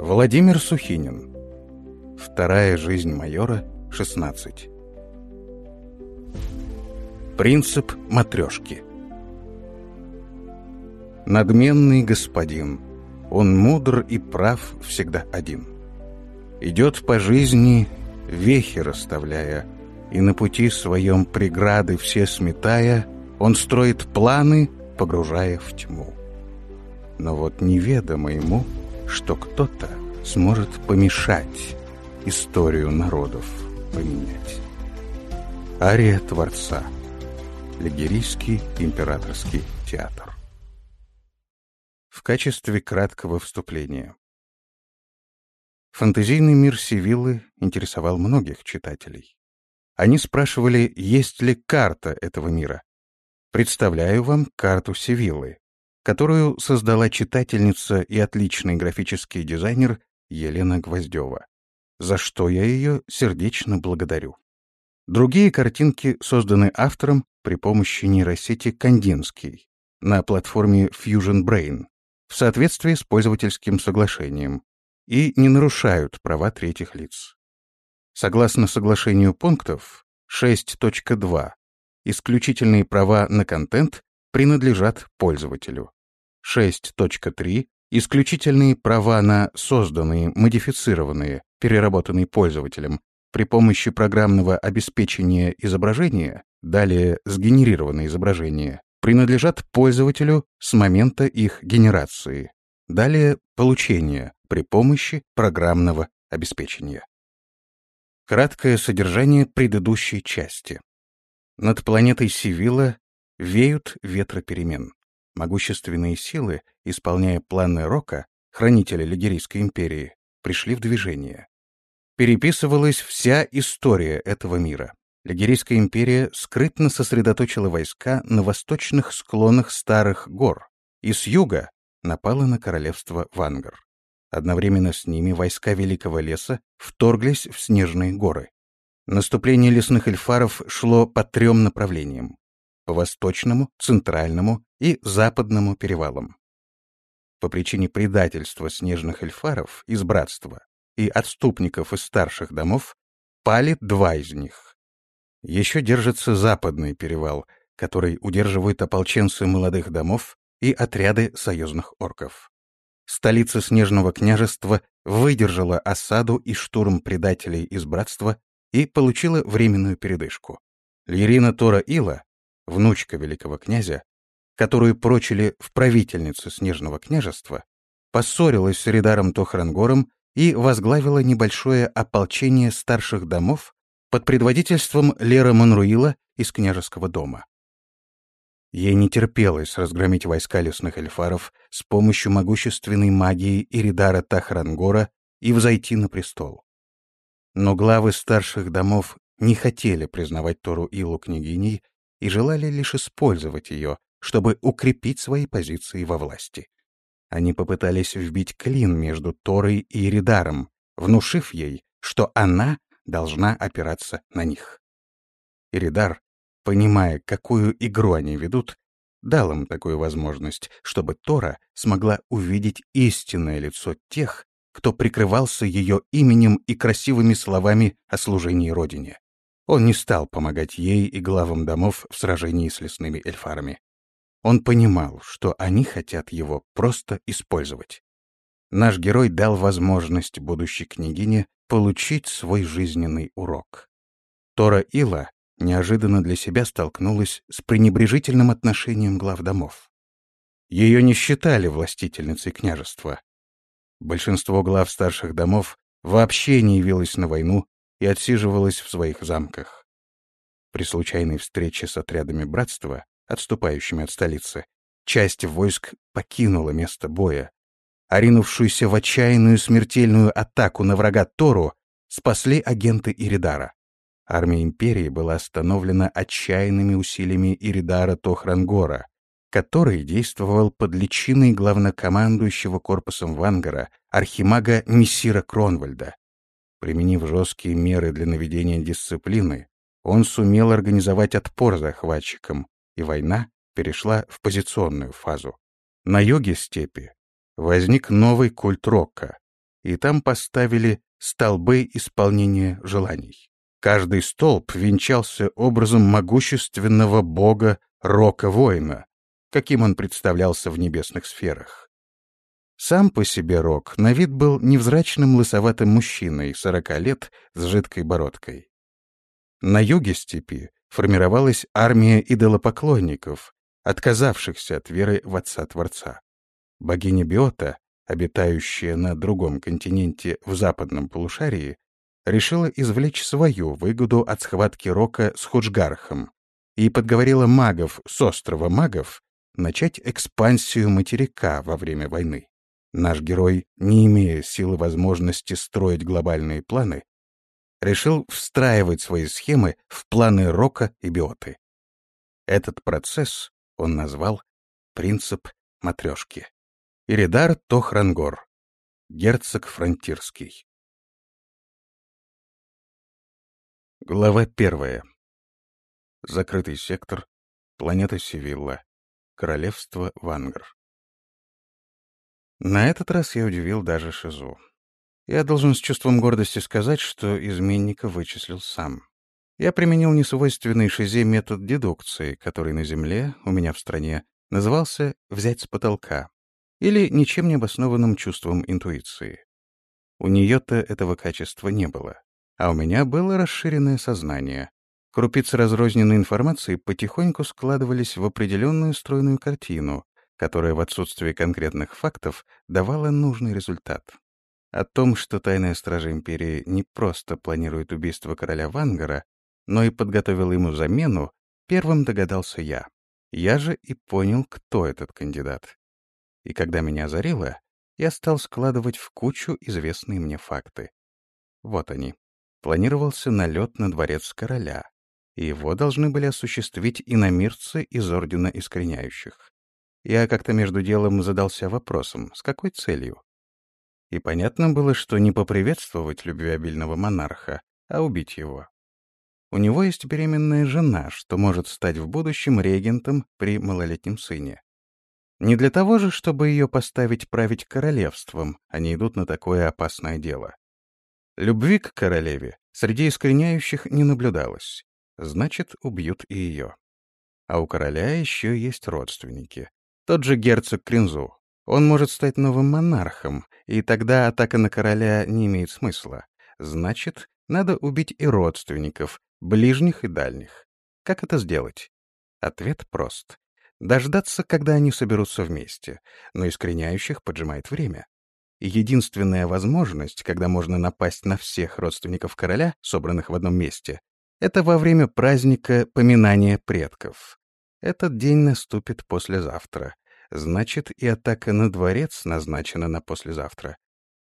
Владимир Сухинин. Вторая жизнь майора, 16. Принцип матрешки. Надменный господин, он мудр и прав всегда один. Идет по жизни, вехи расставляя, и на пути своем преграды все сметая, он строит планы, погружая в тьму. Но вот неведомо ему, что кто-то сможет помешать историю народов поменять. Ария Творца. Лигерийский императорский театр. В качестве краткого вступления. Фантазийный мир Севиллы интересовал многих читателей. Они спрашивали, есть ли карта этого мира. Представляю вам карту Севиллы, которую создала читательница и отличный графический дизайнер Елена Гвоздева, за что я ее сердечно благодарю. Другие картинки созданы автором при помощи нейросети Кандинский на платформе Fusion Brain в соответствии с пользовательским соглашением и не нарушают права третьих лиц. Согласно соглашению пунктов 6.2, исключительные права на контент принадлежат пользователю. 6.3 исключительные права на созданные, модифицированные, переработанные пользователем при помощи программного обеспечения изображения, далее сгенерированное изображение, принадлежат пользователю с момента их генерации, далее получение при помощи программного обеспечения. Краткое содержание предыдущей части. Над планетой Сивила веют ветроперемен. Могущественные силы, исполняя планы Рока, хранителя Лигерийской империи, пришли в движение. Переписывалась вся история этого мира. Лигерийская империя скрытно сосредоточила войска на восточных склонах старых гор и с юга напала на королевство Вангар. Одновременно с ними войска Великого леса вторглись в снежные горы. Наступление лесных эльфаров шло по трем направлениям — по восточному, центральному и западному перевалам. По причине предательства снежных эльфаров из братства и отступников из старших домов пали два из них. Еще держится западный перевал, который удерживают ополченцы молодых домов и отряды союзных орков. Столица Снежного княжества выдержала осаду и штурм предателей из братства и получила временную передышку. Лирина Тора Ила, внучка великого князя, которую прочили в правительнице Снежного княжества, поссорилась с Ридаром Тохрангором и возглавила небольшое ополчение старших домов под предводительством Лера Монруила из княжеского дома. Ей не терпелось разгромить войска лесных эльфаров с помощью могущественной магии Иридара Тахрангора и взойти на престол. Но главы старших домов не хотели признавать Тору Илу княгиней и желали лишь использовать ее, чтобы укрепить свои позиции во власти. Они попытались вбить клин между Торой и Иридаром, внушив ей, что она должна опираться на них. Иридар, понимая, какую игру они ведут, дал им такую возможность, чтобы Тора смогла увидеть истинное лицо тех, кто прикрывался ее именем и красивыми словами о служении Родине. Он не стал помогать ей и главам домов в сражении с лесными эльфарами. Он понимал, что они хотят его просто использовать. Наш герой дал возможность будущей княгине получить свой жизненный урок. Тора Ила неожиданно для себя столкнулась с пренебрежительным отношением глав домов. Ее не считали властительницей княжества, Большинство глав старших домов вообще не явилось на войну и отсиживалось в своих замках. При случайной встрече с отрядами братства, отступающими от столицы, часть войск покинула место боя, а ринувшуюся в отчаянную смертельную атаку на врага Тору спасли агенты Иридара. Армия Империи была остановлена отчаянными усилиями Иридара Тохрангора, который действовал под личиной главнокомандующего корпусом Вангара, архимага Мессира Кронвальда. Применив жесткие меры для наведения дисциплины, он сумел организовать отпор захватчикам, и война перешла в позиционную фазу. На юге степи возник новый культ рока, и там поставили столбы исполнения желаний. Каждый столб венчался образом могущественного бога Рока-воина, каким он представлялся в небесных сферах. Сам по себе Рок на вид был невзрачным лысоватым мужчиной, сорока лет, с жидкой бородкой. На юге степи формировалась армия идолопоклонников, отказавшихся от веры в Отца-Творца. Богиня Биота, обитающая на другом континенте в западном полушарии, решила извлечь свою выгоду от схватки Рока с Худжгархом и подговорила магов с острова магов начать экспансию материка во время войны. Наш герой, не имея силы возможности строить глобальные планы, решил встраивать свои схемы в планы Рока и Биоты. Этот процесс он назвал «принцип матрешки». Иридар Тохрангор, герцог Фронтирский. Глава первая. Закрытый сектор, планета Севилла, королевство Вангр. На этот раз я удивил даже Шизу. Я должен с чувством гордости сказать, что изменника вычислил сам. Я применил несвойственный Шизе метод дедукции, который на Земле, у меня в стране, назывался «взять с потолка» или ничем не обоснованным чувством интуиции. У нее-то этого качества не было, а у меня было расширенное сознание. Крупицы разрозненной информации потихоньку складывались в определенную стройную картину, которая в отсутствии конкретных фактов давала нужный результат. О том, что тайная стража империи не просто планирует убийство короля Вангара, но и подготовила ему замену, первым догадался я. Я же и понял, кто этот кандидат. И когда меня озарило, я стал складывать в кучу известные мне факты. Вот они. Планировался налет на дворец короля, и его должны были осуществить иномирцы из Ордена Искореняющих. Я как-то между делом задался вопросом, с какой целью? И понятно было, что не поприветствовать любвеобильного монарха, а убить его. У него есть беременная жена, что может стать в будущем регентом при малолетнем сыне. Не для того же, чтобы ее поставить править королевством, они идут на такое опасное дело. Любви к королеве среди искореняющих не наблюдалось. Значит, убьют и ее. А у короля еще есть родственники. Тот же герцог Кринзу. Он может стать новым монархом, и тогда атака на короля не имеет смысла. Значит, надо убить и родственников, ближних и дальних. Как это сделать? Ответ прост. Дождаться, когда они соберутся вместе, но искореняющих поджимает время. Единственная возможность, когда можно напасть на всех родственников короля, собранных в одном месте, это во время праздника поминания предков. Этот день наступит послезавтра. Значит, и атака на дворец назначена на послезавтра.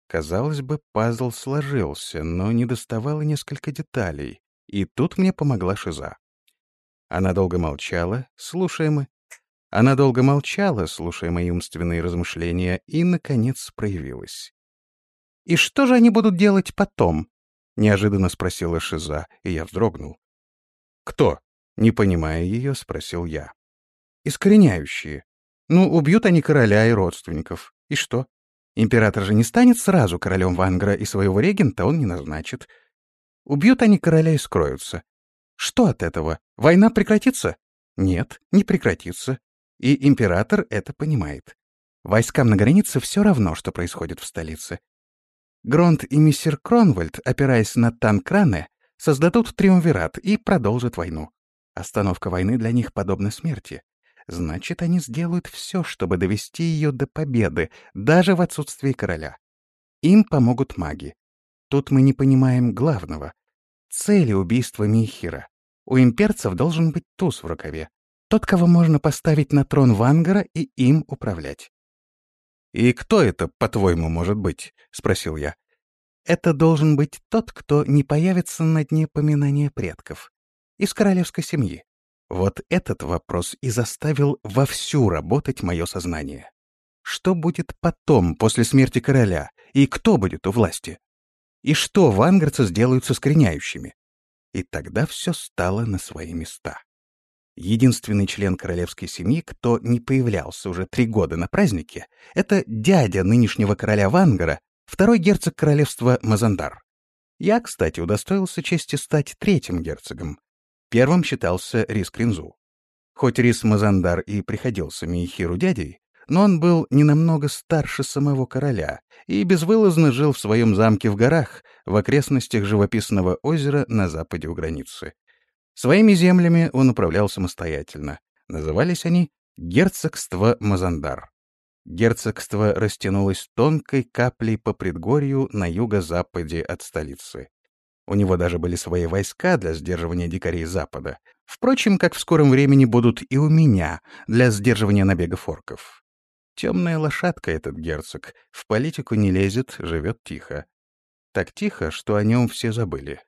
Казалось бы, пазл сложился, но не доставало несколько деталей. И тут мне помогла Шиза. Она долго молчала, слушая мы. Она долго молчала, слушая мои умственные размышления, и, наконец, проявилась. «И что же они будут делать потом?» — неожиданно спросила Шиза, и я вздрогнул. «Кто?» — не понимая ее, спросил я. «Искореняющие. Ну, убьют они короля и родственников. И что? Император же не станет сразу королем Вангра, и своего регента он не назначит. Убьют они короля и скроются. Что от этого? Война прекратится? Нет, не прекратится. И император это понимает. Войскам на границе все равно, что происходит в столице. Гронт и мистер Кронвальд, опираясь на Танкране, создадут триумвират и продолжат войну. Остановка войны для них подобна смерти. Значит, они сделают все, чтобы довести ее до победы, даже в отсутствии короля. Им помогут маги. Тут мы не понимаем главного. Цели убийства Михира. У имперцев должен быть туз в рукаве. Тот, кого можно поставить на трон Вангара и им управлять. «И кто это, по-твоему, может быть?» — спросил я. «Это должен быть тот, кто не появится на дне поминания предков. Из королевской семьи. Вот этот вопрос и заставил вовсю работать мое сознание. Что будет потом, после смерти короля, и кто будет у власти? И что вангарцы сделают со скореняющими? И тогда все стало на свои места. Единственный член королевской семьи, кто не появлялся уже три года на празднике, это дядя нынешнего короля Вангара, Второй герцог королевства Мазандар. Я, кстати, удостоился чести стать третьим герцогом. Первым считался Рис Кринзу. Хоть Рис Мазандар и приходился Мейхиру дядей, но он был не намного старше самого короля и безвылазно жил в своем замке в горах, в окрестностях живописного озера на западе у границы. Своими землями он управлял самостоятельно. Назывались они «Герцогство Мазандар». Герцогство растянулось тонкой каплей по предгорью на юго-западе от столицы. У него даже были свои войска для сдерживания дикарей Запада. Впрочем, как в скором времени будут и у меня для сдерживания набегов орков. Темная лошадка этот герцог, в политику не лезет, живет тихо. Так тихо, что о нем все забыли.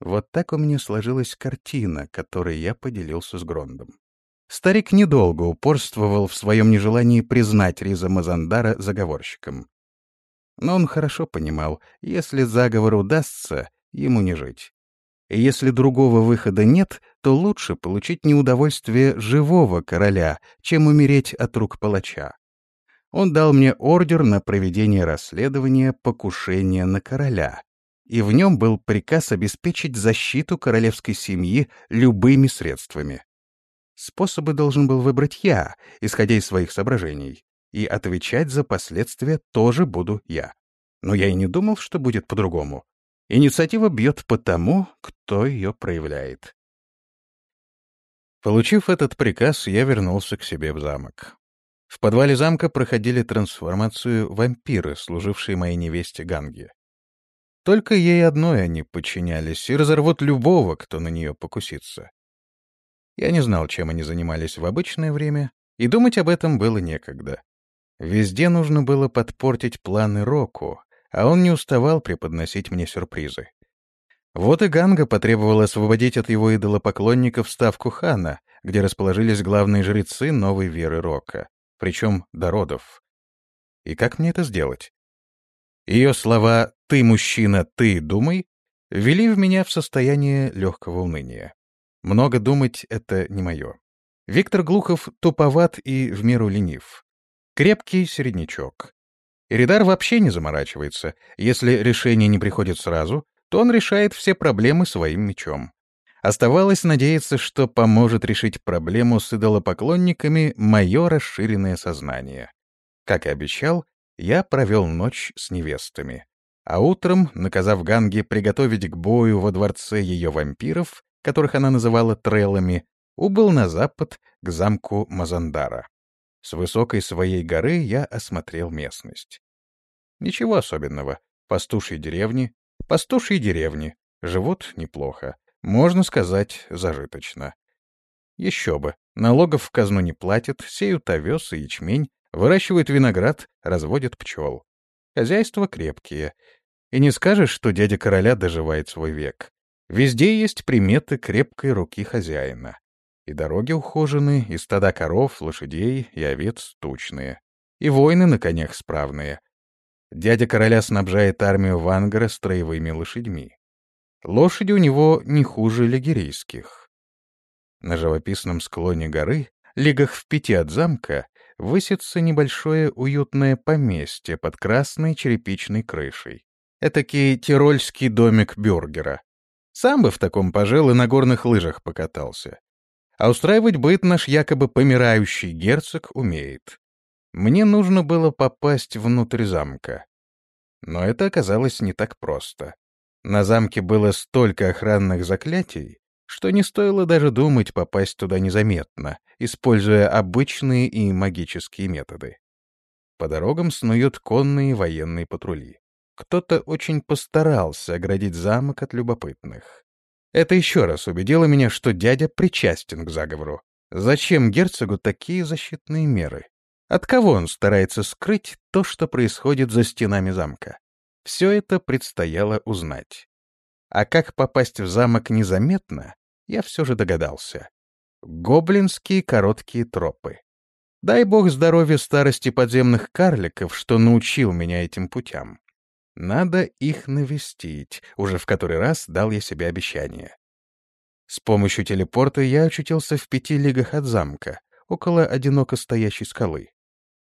Вот так у меня сложилась картина, которой я поделился с Грондом. Старик недолго упорствовал в своем нежелании признать Риза Мазандара заговорщиком. Но он хорошо понимал, если заговор удастся, ему не жить. И если другого выхода нет, то лучше получить неудовольствие живого короля, чем умереть от рук палача. Он дал мне ордер на проведение расследования покушения на короля, и в нем был приказ обеспечить защиту королевской семьи любыми средствами. Способы должен был выбрать я, исходя из своих соображений, и отвечать за последствия тоже буду я. Но я и не думал, что будет по-другому. Инициатива бьет по тому, кто ее проявляет. Получив этот приказ, я вернулся к себе в замок. В подвале замка проходили трансформацию вампиры, служившие моей невесте Ганге. Только ей одной они подчинялись и разорвут любого, кто на нее покусится. Я не знал, чем они занимались в обычное время, и думать об этом было некогда. Везде нужно было подпортить планы Року, а он не уставал преподносить мне сюрпризы. Вот и Ганга потребовала освободить от его идолопоклонников ставку хана, где расположились главные жрецы новой веры Рока, причем до родов. И как мне это сделать? Ее слова «ты, мужчина, ты думай» ввели в меня в состояние легкого уныния. Много думать — это не мое. Виктор Глухов туповат и в меру ленив. Крепкий середнячок. Иридар вообще не заморачивается. Если решение не приходит сразу, то он решает все проблемы своим мечом. Оставалось надеяться, что поможет решить проблему с идолопоклонниками мое расширенное сознание. Как и обещал, я провел ночь с невестами. А утром, наказав Ганге приготовить к бою во дворце ее вампиров, которых она называла треллами, убыл на запад к замку Мазандара. С высокой своей горы я осмотрел местность. Ничего особенного. Пастушьи деревни, пастушьи деревни. Живут неплохо. Можно сказать, зажиточно. Еще бы. Налогов в казну не платят, сеют овес и ячмень, выращивают виноград, разводят пчел. Хозяйства крепкие. И не скажешь, что дядя короля доживает свой век. Везде есть приметы крепкой руки хозяина. И дороги ухожены, и стада коров, лошадей и овец тучные. И воины на конях справные. Дядя короля снабжает армию Вангара строевыми лошадьми. Лошади у него не хуже лигерийских. На живописном склоне горы, лигах в пяти от замка, высится небольшое уютное поместье под красной черепичной крышей. Этакий тирольский домик бюргера. Сам бы в таком пожил и на горных лыжах покатался. А устраивать быт наш якобы помирающий герцог умеет. Мне нужно было попасть внутрь замка. Но это оказалось не так просто. На замке было столько охранных заклятий, что не стоило даже думать попасть туда незаметно, используя обычные и магические методы. По дорогам снуют конные военные патрули. Кто-то очень постарался оградить замок от любопытных. Это еще раз убедило меня, что дядя причастен к заговору. Зачем герцогу такие защитные меры? От кого он старается скрыть то, что происходит за стенами замка? Все это предстояло узнать. А как попасть в замок незаметно, я все же догадался. Гоблинские короткие тропы. Дай бог здоровья старости подземных карликов, что научил меня этим путям. Надо их навестить, уже в который раз дал я себе обещание. С помощью телепорта я очутился в пяти лигах от замка, около одиноко стоящей скалы.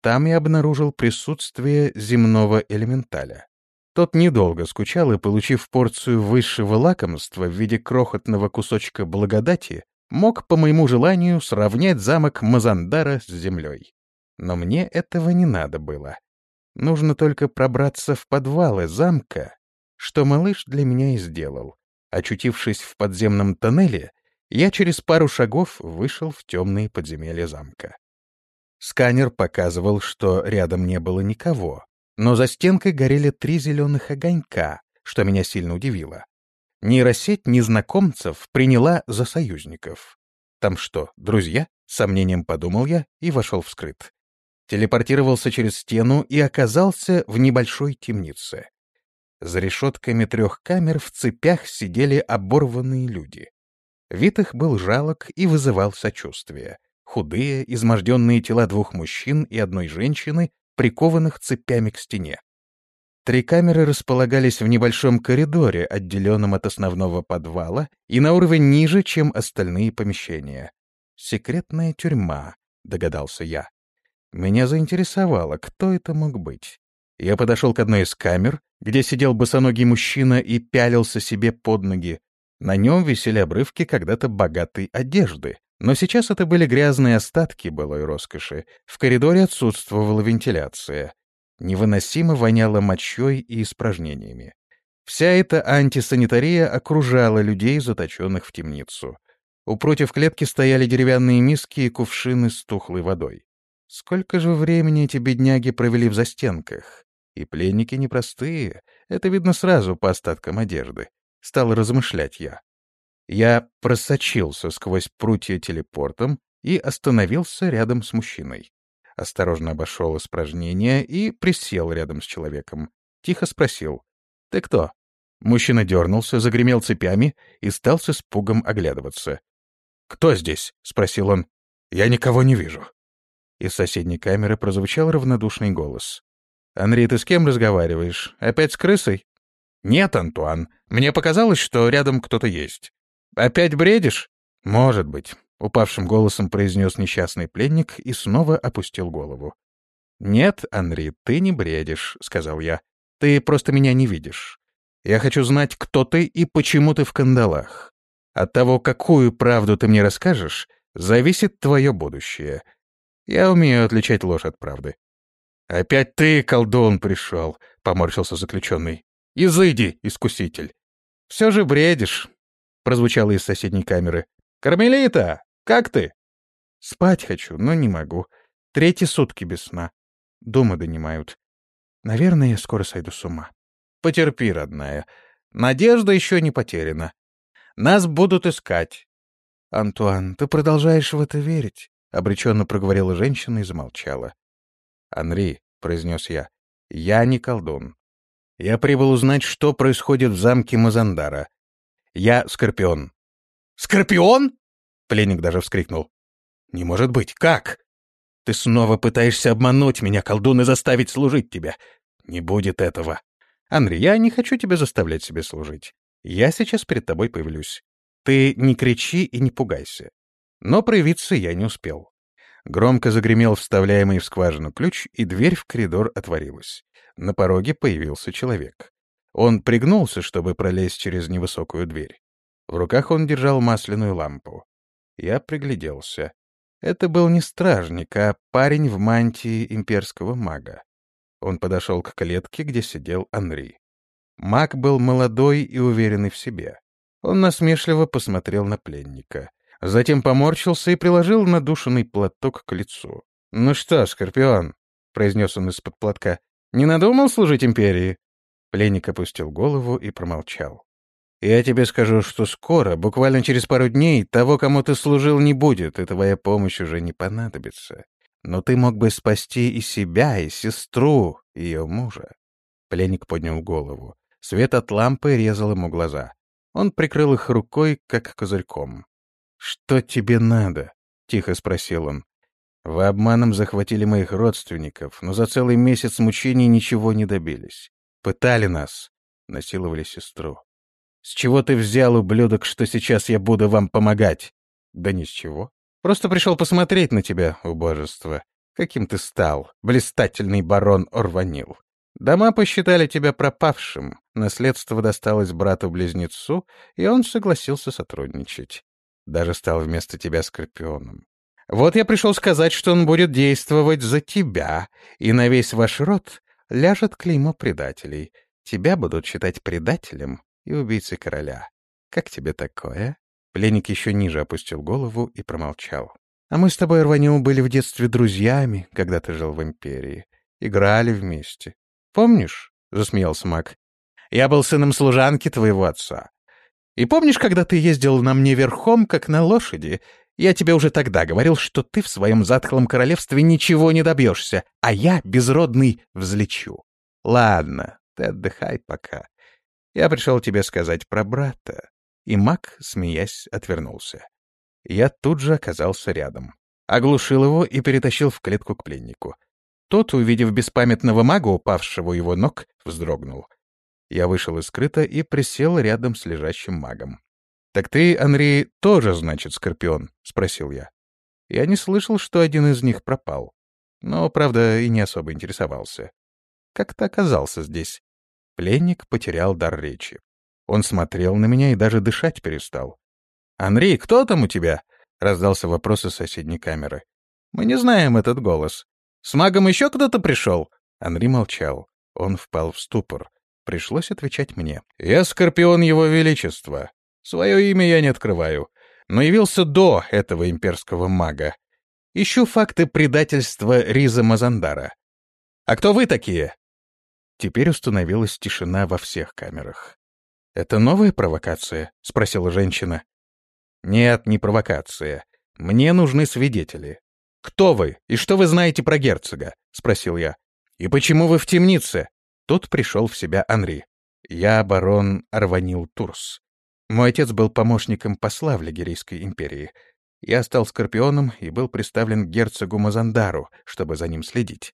Там я обнаружил присутствие земного элементаля. Тот недолго скучал и, получив порцию высшего лакомства в виде крохотного кусочка благодати, мог, по моему желанию, сравнять замок Мазандара с землей. Но мне этого не надо было. Нужно только пробраться в подвалы замка, что малыш для меня и сделал. Очутившись в подземном тоннеле, я через пару шагов вышел в темные подземелья замка. Сканер показывал, что рядом не было никого, но за стенкой горели три зеленых огонька, что меня сильно удивило. Нейросеть незнакомцев приняла за союзников. Там что, друзья? Сомнением подумал я и вошел в скрыт. Телепортировался через стену и оказался в небольшой темнице. За решетками трех камер в цепях сидели оборванные люди. Вид их был жалок и вызывал сочувствие. Худые, изможденные тела двух мужчин и одной женщины прикованных цепями к стене. Три камеры располагались в небольшом коридоре, отделенном от основного подвала, и на уровень ниже, чем остальные помещения. «Секретная тюрьма», — догадался я. Меня заинтересовало, кто это мог быть. Я подошел к одной из камер, где сидел босоногий мужчина и пялился себе под ноги. На нем висели обрывки когда-то богатой одежды, но сейчас это были грязные остатки былой роскоши. В коридоре отсутствовала вентиляция. Невыносимо воняло мочой и испражнениями. Вся эта антисанитария окружала людей, заточенных в темницу. У против клетки стояли деревянные миски и кувшины с тухлой водой. Сколько же времени эти бедняги провели в застенках? И пленники непростые, это видно сразу по остаткам одежды. Стал размышлять я. Я просочился сквозь прутья телепортом и остановился рядом с мужчиной. Осторожно обошел испражнение и присел рядом с человеком. Тихо спросил. «Ты кто?» Мужчина дернулся, загремел цепями и стал с испугом оглядываться. «Кто здесь?» — спросил он. «Я никого не вижу». Из соседней камеры прозвучал равнодушный голос. «Анри, ты с кем разговариваешь? Опять с крысой?» «Нет, Антуан. Мне показалось, что рядом кто-то есть». «Опять бредишь?» «Может быть», — упавшим голосом произнес несчастный пленник и снова опустил голову. «Нет, Анри, ты не бредишь», — сказал я. «Ты просто меня не видишь. Я хочу знать, кто ты и почему ты в кандалах. От того, какую правду ты мне расскажешь, зависит твое будущее. Я умею отличать ложь от правды». «Опять ты, колдун, пришел», — поморщился заключенный. «Изыди, искуситель». «Все же бредишь прозвучало из соседней камеры. «Кармелита, как ты?» «Спать хочу, но не могу. Третьи сутки без сна. Дома донимают. Наверное, я скоро сойду с ума». «Потерпи, родная. Надежда еще не потеряна. Нас будут искать». «Антуан, ты продолжаешь в это верить?» — обреченно проговорила женщина и замолчала. «Анри», — произнес я, — «я не колдун. Я прибыл узнать, что происходит в замке Мазандара. Я Скорпион». «Скорпион?» — пленник даже вскрикнул. «Не может быть, как? Ты снова пытаешься обмануть меня, колдун, и заставить служить тебе. Не будет этого. Анри, я не хочу тебя заставлять себе служить. Я сейчас перед тобой появлюсь. Ты не кричи и не пугайся. Но проявиться я не успел. Громко загремел вставляемый в скважину ключ, и дверь в коридор отворилась. На пороге появился человек. Он пригнулся, чтобы пролезть через невысокую дверь. В руках он держал масляную лампу. Я пригляделся. Это был не стражник, а парень в мантии имперского мага. Он подошел к клетке, где сидел Анри. Маг был молодой и уверенный в себе. Он насмешливо посмотрел на пленника. Затем поморщился и приложил надушенный платок к лицу. «Ну что, Скорпион?» — произнес он из-под платка. «Не надумал служить империи?» Пленник опустил голову и промолчал. «Я тебе скажу, что скоро, буквально через пару дней, того, кому ты служил, не будет, и твоя помощь уже не понадобится. Но ты мог бы спасти и себя, и сестру, и ее мужа». Пленник поднял голову. Свет от лампы резал ему глаза. Он прикрыл их рукой, как козырьком. «Что тебе надо?» — тихо спросил он. «Вы обманом захватили моих родственников, но за целый месяц мучений ничего не добились. Пытали нас, насиловали сестру. С чего ты взял, ублюдок, что сейчас я буду вам помогать? Да ни с чего. Просто пришел посмотреть на тебя, убожество. Каким ты стал, блистательный барон Орванил. Дома посчитали тебя пропавшим, наследство досталось брату-близнецу, и он согласился сотрудничать. Даже стал вместо тебя скорпионом. Вот я пришел сказать, что он будет действовать за тебя, и на весь ваш род ляжет клеймо предателей. Тебя будут считать предателем и убийцей короля. Как тебе такое?» Пленник еще ниже опустил голову и промолчал. «А мы с тобой, Рванил, были в детстве друзьями, когда ты жил в Империи. Играли вместе. Помнишь?» — засмеялся Мак. «Я был сыном служанки твоего отца. И помнишь, когда ты ездил на мне верхом, как на лошади? Я тебе уже тогда говорил, что ты в своем затхлом королевстве ничего не добьешься, а я, безродный, взлечу. Ладно, ты отдыхай пока. Я пришел тебе сказать про брата. И маг, смеясь, отвернулся. Я тут же оказался рядом. Оглушил его и перетащил в клетку к пленнику. Тот, увидев беспамятного мага, упавшего его ног, вздрогнул. Я вышел из скрыта и присел рядом с лежащим магом. «Так ты, Анри, тоже, значит, Скорпион?» — спросил я. Я не слышал, что один из них пропал. Но, правда, и не особо интересовался. Как ты оказался здесь? Пленник потерял дар речи. Он смотрел на меня и даже дышать перестал. «Анри, кто там у тебя?» — раздался вопрос из соседней камеры. «Мы не знаем этот голос. С магом еще кто-то пришел?» Анри молчал. Он впал в ступор. Пришлось отвечать мне. «Я Скорпион Его Величества. Свое имя я не открываю, но явился до этого имперского мага. Ищу факты предательства Риза Мазандара. А кто вы такие?» Теперь установилась тишина во всех камерах. «Это новая провокация?» — спросила женщина. «Нет, не провокация. Мне нужны свидетели. Кто вы и что вы знаете про герцога?» — спросил я. «И почему вы в темнице?» Тут пришел в себя Анри. «Я барон Арванил Турс. Мой отец был помощником посла в Лигерийской империи. Я стал скорпионом и был представлен герцогу Мазандару, чтобы за ним следить.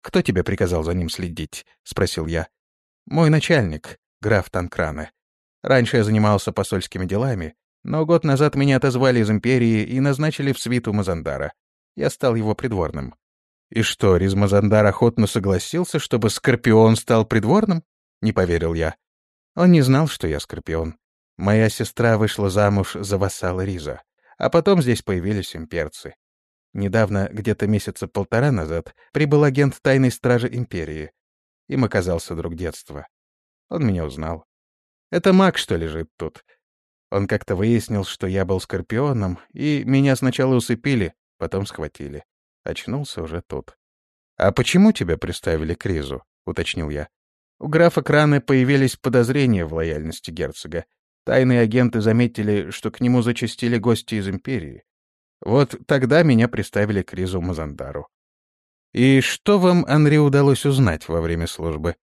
«Кто тебе приказал за ним следить?» — спросил я. «Мой начальник, граф Танкрана. Раньше я занимался посольскими делами, но год назад меня отозвали из империи и назначили в свиту Мазандара. Я стал его придворным». «И что, Риз Мазандар охотно согласился, чтобы Скорпион стал придворным?» — не поверил я. Он не знал, что я Скорпион. Моя сестра вышла замуж за вассала Риза, а потом здесь появились имперцы. Недавно, где-то месяца полтора назад, прибыл агент тайной стражи Империи. Им оказался друг детства. Он меня узнал. Это маг, что лежит тут. Он как-то выяснил, что я был скорпионом, и меня сначала усыпили, потом схватили. Очнулся уже тут. «А почему тебя приставили к Ризу?» — уточнил я. У графа Краны появились подозрения в лояльности герцога. Тайные агенты заметили, что к нему зачастили гости из Империи. Вот тогда меня приставили к Ризу Мазандару. И что вам, Анри, удалось узнать во время службы?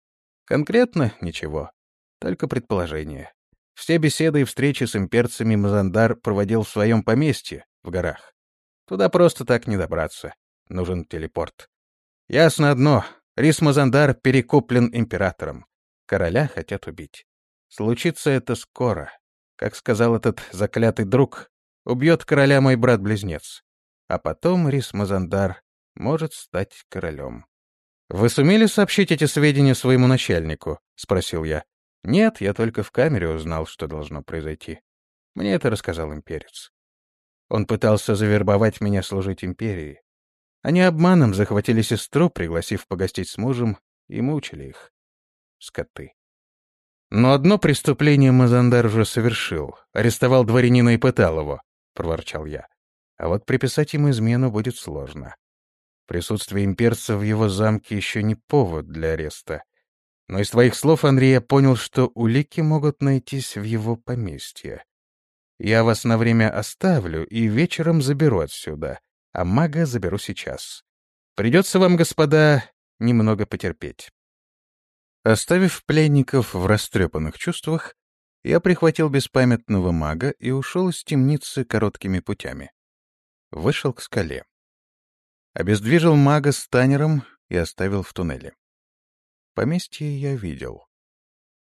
Конкретно ничего, только предположения. Все беседы и встречи с имперцами Мазандар проводил в своем поместье, в горах. Туда просто так не добраться. Нужен телепорт. Ясно одно. Рис Мазандар перекуплен императором. Короля хотят убить. Случится это скоро. Как сказал этот заклятый друг, Убьет короля мой брат-близнец. А потом Рис Мазандар может стать королем. «Вы сумели сообщить эти сведения своему начальнику?» — спросил я. «Нет, я только в камере узнал, что должно произойти. Мне это рассказал имперец. Он пытался завербовать меня служить империи. Они обманом захватили сестру, пригласив погостить с мужем, и мучили их. Скоты. Но одно преступление Мазандар уже совершил. Арестовал дворянина и пытал его. — проворчал я. «А вот приписать ему измену будет сложно. Присутствие имперца в его замке еще не повод для ареста. Но из твоих слов, Андрей, я понял, что улики могут найтись в его поместье. Я вас на время оставлю и вечером заберу отсюда, а мага заберу сейчас. Придется вам, господа, немного потерпеть». Оставив пленников в растрепанных чувствах, я прихватил беспамятного мага и ушел из темницы короткими путями. Вышел к скале. Обездвижил мага с танером и оставил в туннеле. Поместье я видел.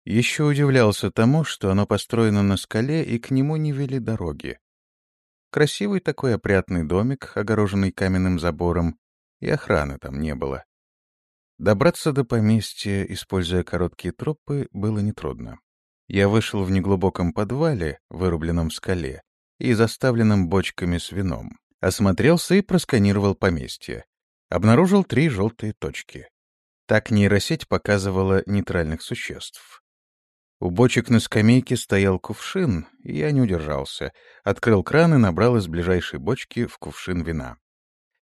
Еще удивлялся тому, что оно построено на скале, и к нему не вели дороги. Красивый такой опрятный домик, огороженный каменным забором, и охраны там не было. Добраться до поместья, используя короткие тропы, было нетрудно. Я вышел в неглубоком подвале, вырубленном в скале, и заставленном бочками с вином. Осмотрелся и просканировал поместье. Обнаружил три желтые точки. Так нейросеть показывала нейтральных существ. У бочек на скамейке стоял кувшин, и я не удержался. Открыл кран и набрал из ближайшей бочки в кувшин вина.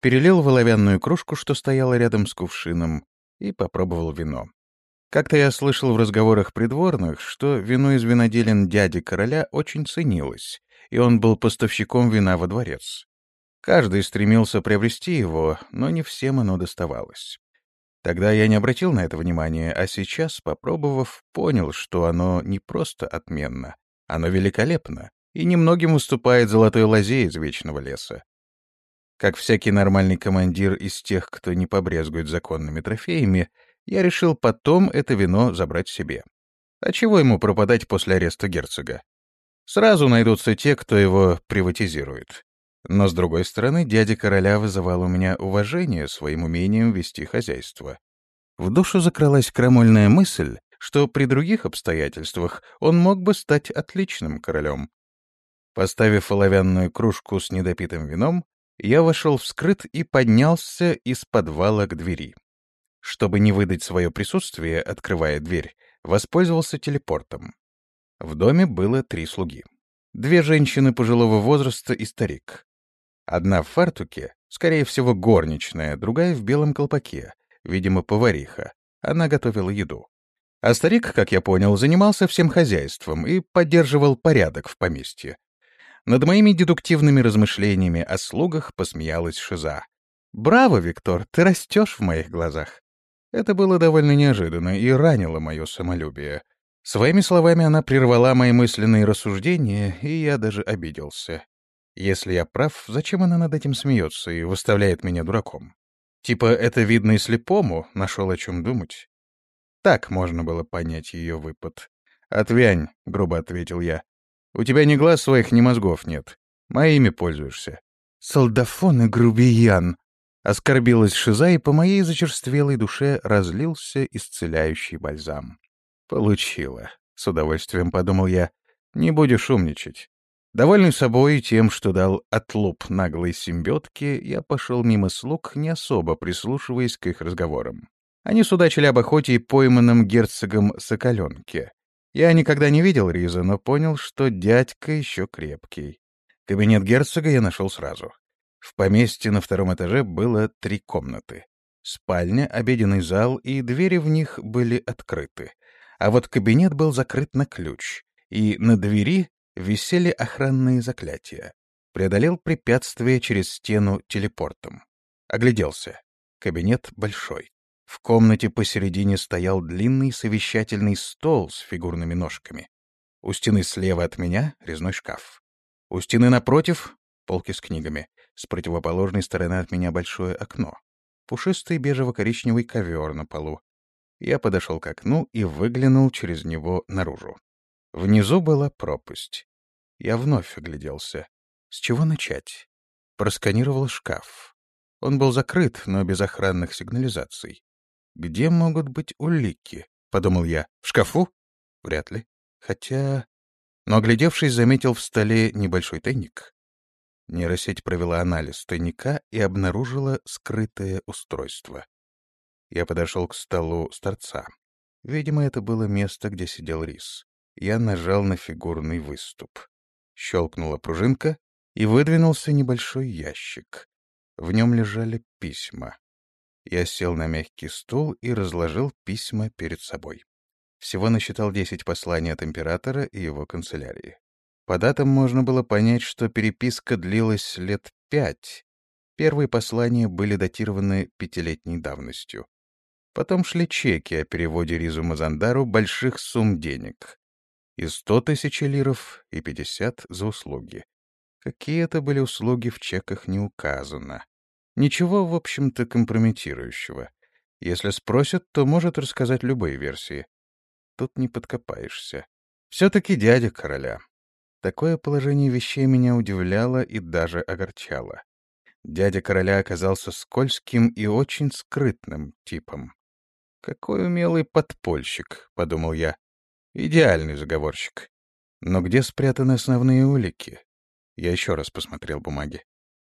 Перелил в оловянную кружку, что стояла рядом с кувшином, и попробовал вино. Как-то я слышал в разговорах придворных, что вино из виноделин дяди короля очень ценилось, и он был поставщиком вина во дворец. Каждый стремился приобрести его, но не всем оно доставалось. Тогда я не обратил на это внимания, а сейчас, попробовав, понял, что оно не просто отменно, оно великолепно и немногим уступает золотой лозе из вечного леса. Как всякий нормальный командир из тех, кто не побрезгует законными трофеями, я решил потом это вино забрать себе. А чего ему пропадать после ареста герцога? Сразу найдутся те, кто его приватизирует. Но, с другой стороны, дядя короля вызывал у меня уважение своим умением вести хозяйство. В душу закралась крамольная мысль, что при других обстоятельствах он мог бы стать отличным королем. Поставив оловянную кружку с недопитым вином, я вошел в скрыт и поднялся из подвала к двери. Чтобы не выдать свое присутствие, открывая дверь, воспользовался телепортом. В доме было три слуги. Две женщины пожилого возраста и старик. Одна в фартуке, скорее всего, горничная, другая в белом колпаке, видимо, повариха. Она готовила еду. А старик, как я понял, занимался всем хозяйством и поддерживал порядок в поместье. Над моими дедуктивными размышлениями о слугах посмеялась Шиза. «Браво, Виктор, ты растешь в моих глазах». Это было довольно неожиданно и ранило мое самолюбие. Своими словами она прервала мои мысленные рассуждения, и я даже обиделся. Если я прав, зачем она над этим смеется и выставляет меня дураком? Типа, это видно и слепому, нашел о чем думать. Так можно было понять ее выпад. «Отвянь», — грубо ответил я. «У тебя ни глаз своих, ни мозгов нет. Моими пользуешься». «Солдафон и грубиян», — оскорбилась Шиза, и по моей зачерствелой душе разлился исцеляющий бальзам. «Получила», — с удовольствием подумал я. «Не будешь умничать. Довольный собой и тем, что дал отлуп наглой симбиотке, я пошел мимо слуг, не особо прислушиваясь к их разговорам. Они судачили об охоте и пойманном герцогом Соколенке. Я никогда не видел Риза, но понял, что дядька еще крепкий. Кабинет герцога я нашел сразу. В поместье на втором этаже было три комнаты. Спальня, обеденный зал и двери в них были открыты. А вот кабинет был закрыт на ключ, и на двери висели охранные заклятия. Преодолел препятствие через стену телепортом. Огляделся. Кабинет большой. В комнате посередине стоял длинный совещательный стол с фигурными ножками. У стены слева от меня — резной шкаф. У стены напротив — полки с книгами. С противоположной стороны от меня большое окно. Пушистый бежево-коричневый ковер на полу. Я подошел к окну и выглянул через него наружу. Внизу была пропасть. Я вновь огляделся. С чего начать? Просканировал шкаф. Он был закрыт, но без охранных сигнализаций. «Где могут быть улики?» — подумал я. «В шкафу? Вряд ли. Хотя...» Но, оглядевшись, заметил в столе небольшой тайник. Нейросеть провела анализ тайника и обнаружила скрытое устройство. Я подошел к столу с торца. Видимо, это было место, где сидел рис. Я нажал на фигурный выступ. Щелкнула пружинка, и выдвинулся небольшой ящик. В нем лежали письма. Я сел на мягкий стул и разложил письма перед собой. Всего насчитал десять посланий от императора и его канцелярии. По датам можно было понять, что переписка длилась лет пять. Первые послания были датированы пятилетней давностью. Потом шли чеки о переводе Ризу Мазандару больших сумм денег и сто тысяч лиров, и пятьдесят за услуги. Какие это были услуги, в чеках не указано. Ничего, в общем-то, компрометирующего. Если спросят, то может рассказать любые версии. Тут не подкопаешься. Все-таки дядя короля. Такое положение вещей меня удивляло и даже огорчало. Дядя короля оказался скользким и очень скрытным типом. Какой умелый подпольщик, — подумал я. Идеальный заговорщик. Но где спрятаны основные улики? Я еще раз посмотрел бумаги.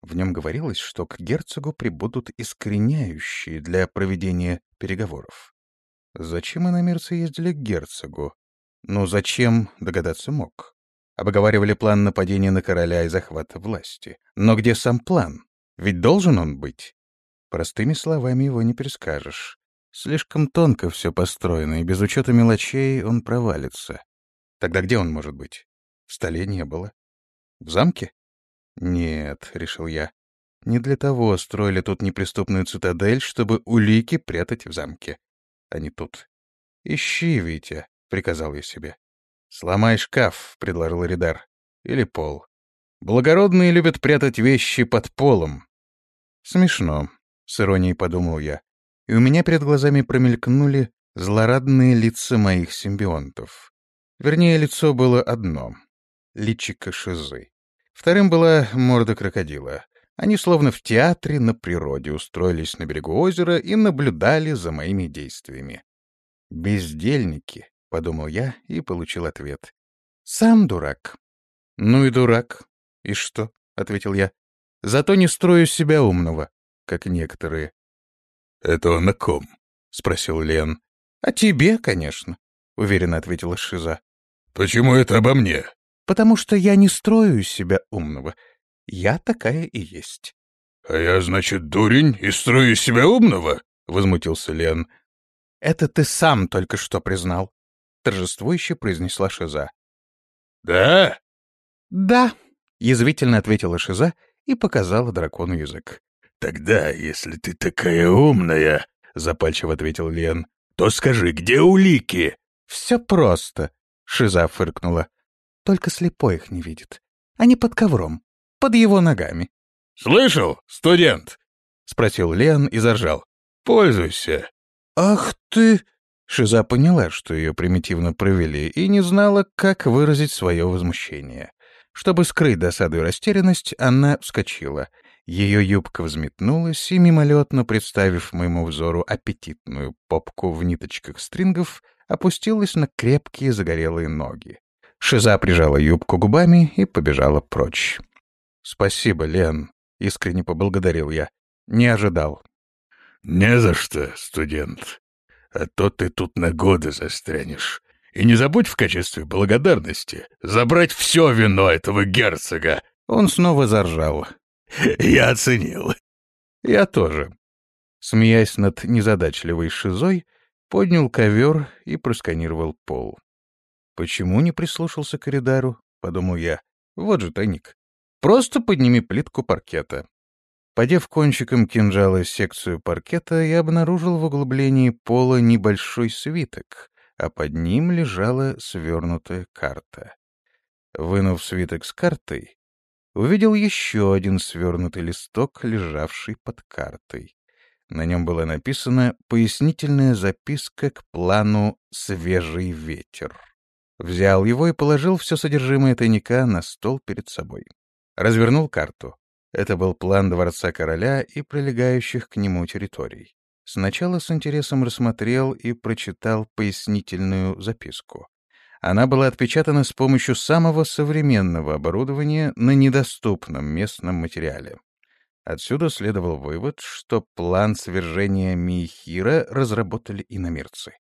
В нем говорилось, что к герцогу прибудут искореняющие для проведения переговоров. Зачем иномерцы ездили к герцогу? Ну, зачем, догадаться мог. Обговаривали план нападения на короля и захвата власти. Но где сам план? Ведь должен он быть. Простыми словами его не перескажешь. Слишком тонко все построено, и без учета мелочей он провалится. Тогда где он может быть? В столе не было. В замке? Нет, — решил я. Не для того строили тут неприступную цитадель, чтобы улики прятать в замке. А не тут. «Ищи, Витя», — приказал я себе. «Сломай шкаф», — предложил Ридар. «Или пол. Благородные любят прятать вещи под полом». «Смешно», — с иронией подумал я и у меня перед глазами промелькнули злорадные лица моих симбионтов. Вернее, лицо было одно — личико шизы. Вторым была морда крокодила. Они словно в театре на природе устроились на берегу озера и наблюдали за моими действиями. «Бездельники», — подумал я и получил ответ. «Сам дурак». «Ну и дурак. И что?» — ответил я. «Зато не строю себя умного, как некоторые. «Это он на ком?» — спросил Лен. «О тебе, конечно», — уверенно ответила Шиза. «Почему это обо мне?» «Потому что я не строю из себя умного. Я такая и есть». «А я, значит, дурень и строю из себя умного?» — возмутился Лен. «Это ты сам только что признал», — торжествующе произнесла Шиза. «Да?» «Да», — язвительно ответила Шиза и показала дракону язык. «Тогда, если ты такая умная, — запальчиво ответил Лен, — то скажи, где улики?» «Все просто», — Шиза фыркнула. «Только слепой их не видит. Они под ковром, под его ногами». «Слышал, студент?» — спросил Лен и заржал. «Пользуйся». «Ах ты!» Шиза поняла, что ее примитивно провели, и не знала, как выразить свое возмущение. Чтобы скрыть досаду и растерянность, она вскочила — ее юбка взметнулась и, мимолетно представив моему взору аппетитную попку в ниточках стрингов, опустилась на крепкие загорелые ноги. Шиза прижала юбку губами и побежала прочь. «Спасибо, Лен», — искренне поблагодарил я. «Не ожидал». «Не за что, студент. А то ты тут на годы застрянешь. И не забудь в качестве благодарности забрать все вино этого герцога». Он снова заржал, Я оценил. Я тоже. Смеясь над незадачливой шизой, поднял ковер и просканировал пол. «Почему не прислушался к Коридару?» — подумал я. «Вот же тайник. Просто подними плитку паркета». Подев кончиком кинжала секцию паркета, я обнаружил в углублении пола небольшой свиток, а под ним лежала свернутая карта. Вынув свиток с картой, увидел еще один свернутый листок, лежавший под картой. На нем была написана пояснительная записка к плану «Свежий ветер». Взял его и положил все содержимое тайника на стол перед собой. Развернул карту. Это был план дворца короля и прилегающих к нему территорий. Сначала с интересом рассмотрел и прочитал пояснительную записку. Она была отпечатана с помощью самого современного оборудования на недоступном местном материале. Отсюда следовал вывод, что план свержения Михира разработали иномерцы.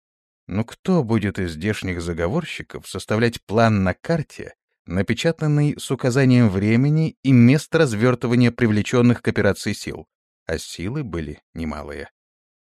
Но кто будет из здешних заговорщиков составлять план на карте, напечатанный с указанием времени и места развертывания привлеченных к операции сил? А силы были немалые.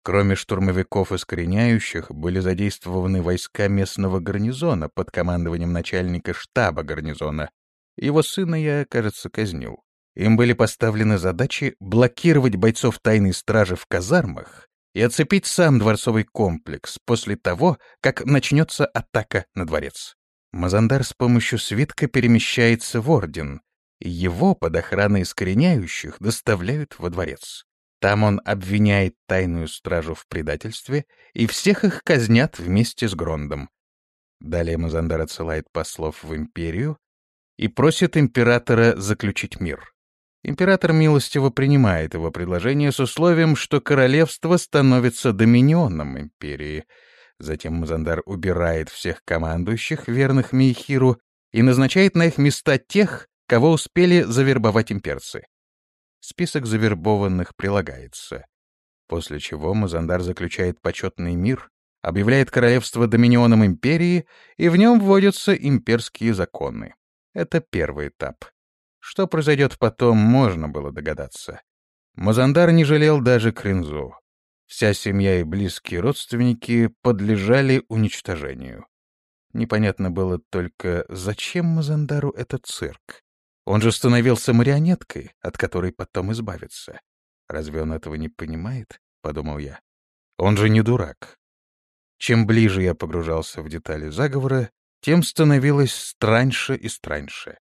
Кроме штурмовиков искореняющих, были задействованы войска местного гарнизона под командованием начальника штаба гарнизона. Его сына я, кажется, казнил. Им были поставлены задачи блокировать бойцов тайной стражи в казармах и оцепить сам дворцовый комплекс после того, как начнется атака на дворец. Мазандар с помощью свитка перемещается в Орден, и его под охраной искореняющих доставляют во дворец. Там он обвиняет тайную стражу в предательстве, и всех их казнят вместе с Грондом. Далее Мазандар отсылает послов в империю и просит императора заключить мир. Император милостиво принимает его предложение с условием, что королевство становится доминионом империи. Затем Мазандар убирает всех командующих, верных Мейхиру, и назначает на их места тех, кого успели завербовать имперцы. Список завербованных прилагается. После чего Мазандар заключает почетный мир, объявляет королевство доминионом империи, и в нем вводятся имперские законы. Это первый этап. Что произойдет потом, можно было догадаться. Мазандар не жалел даже Кринзу. Вся семья и близкие родственники подлежали уничтожению. Непонятно было только, зачем Мазандару этот цирк? Он же становился марионеткой, от которой потом избавиться. Разве он этого не понимает? — подумал я. Он же не дурак. Чем ближе я погружался в детали заговора, тем становилось страньше и страньше.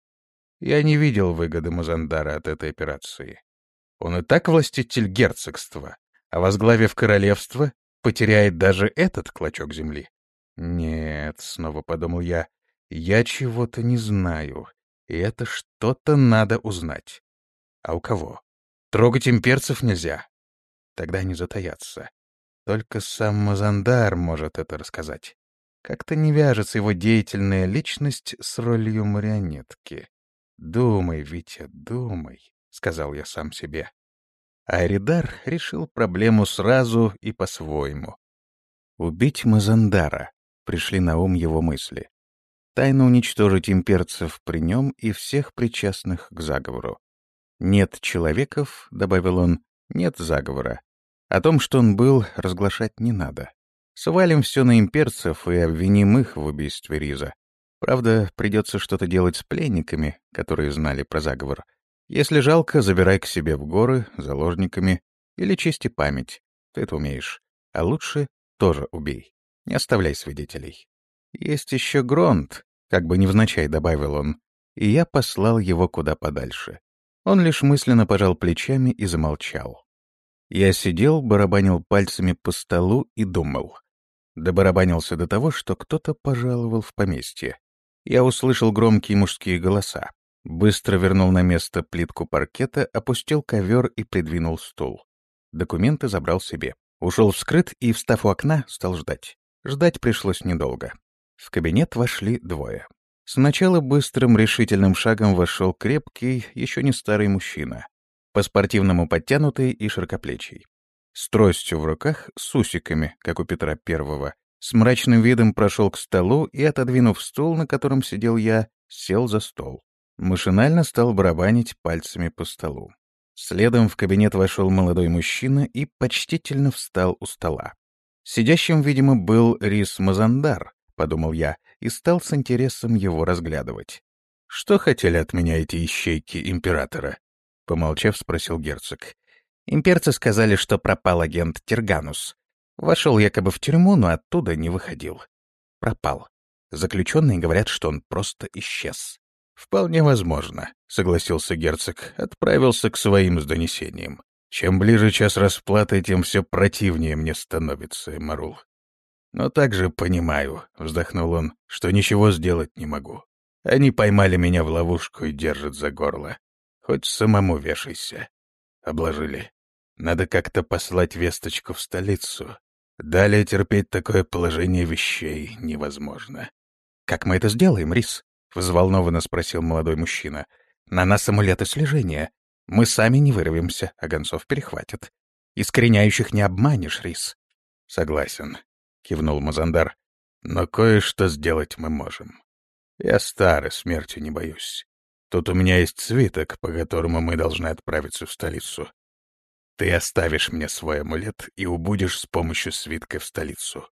Я не видел выгоды Мазандара от этой операции. Он и так властитель герцогства, а возглавив королевство, потеряет даже этот клочок земли. Нет, снова подумал я, я чего-то не знаю, и это что-то надо узнать. А у кого? Трогать имперцев нельзя. Тогда они затаятся. Только сам Мазандар может это рассказать. Как-то не вяжется его деятельная личность с ролью марионетки. «Думай, Витя, думай», — сказал я сам себе. Айридар решил проблему сразу и по-своему. Убить Мазандара — пришли на ум его мысли тайно уничтожить имперцев при нем и всех причастных к заговору. «Нет человеков», — добавил он, — «нет заговора. О том, что он был, разглашать не надо. Свалим все на имперцев и обвиним их в убийстве Риза. Правда, придется что-то делать с пленниками, которые знали про заговор. Если жалко, забирай к себе в горы, заложниками, или чисти память. Ты это умеешь. А лучше тоже убей. Не оставляй свидетелей. Есть еще Гронт, как бы невзначай добавил он, и я послал его куда подальше. Он лишь мысленно пожал плечами и замолчал. Я сидел, барабанил пальцами по столу и думал. Добарабанился до того, что кто-то пожаловал в поместье. Я услышал громкие мужские голоса. Быстро вернул на место плитку паркета, опустил ковер и придвинул стул. Документы забрал себе. Ушел вскрыт и, встав у окна, стал ждать. Ждать пришлось недолго. В кабинет вошли двое. Сначала быстрым решительным шагом вошел крепкий, еще не старый мужчина, по-спортивному подтянутый и широкоплечий. С тростью в руках, с усиками, как у Петра Первого, с мрачным видом прошел к столу и, отодвинув стул, на котором сидел я, сел за стол. Машинально стал барабанить пальцами по столу. Следом в кабинет вошел молодой мужчина и почтительно встал у стола. Сидящим, видимо, был Рис Мазандар, подумал я, и стал с интересом его разглядывать. «Что хотели от меня эти ищейки императора?» Помолчав, спросил герцог. Имперцы сказали, что пропал агент Терганус. Вошел якобы в тюрьму, но оттуда не выходил. Пропал. Заключенные говорят, что он просто исчез. «Вполне возможно», — согласился герцог, отправился к своим с донесением. «Чем ближе час расплаты, тем все противнее мне становится, Марул. Но также понимаю, — вздохнул он, — что ничего сделать не могу. Они поймали меня в ловушку и держат за горло. Хоть самому вешайся. Обложили. Надо как-то послать весточку в столицу. Далее терпеть такое положение вещей невозможно. «Как мы это сделаем, Рис?» — взволнованно спросил молодой мужчина. «На нас амулеты слежения. Мы сами не вырвемся, а гонцов перехватят. Искореняющих не обманешь, Рис». «Согласен», — кивнул Мазандар. «Но кое-что сделать мы можем. Я старый, смерти не боюсь. Тут у меня есть свиток, по которому мы должны отправиться в столицу. Ты оставишь мне свой амулет и убудешь с помощью свитка в столицу.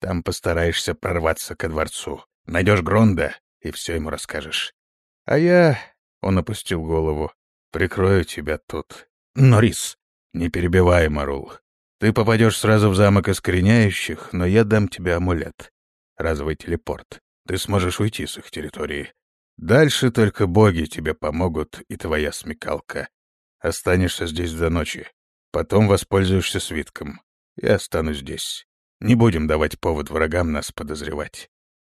Там постараешься прорваться ко дворцу. Найдешь Гронда и все ему расскажешь. А я...» — он опустил голову. «Прикрою тебя тут. Норис, не перебивай, Марул. Ты попадешь сразу в замок искореняющих, но я дам тебе амулет. Разовый телепорт. Ты сможешь уйти с их территории. Дальше только боги тебе помогут и твоя смекалка. Останешься здесь до ночи. Потом воспользуешься свитком. Я останусь здесь. Не будем давать повод врагам нас подозревать.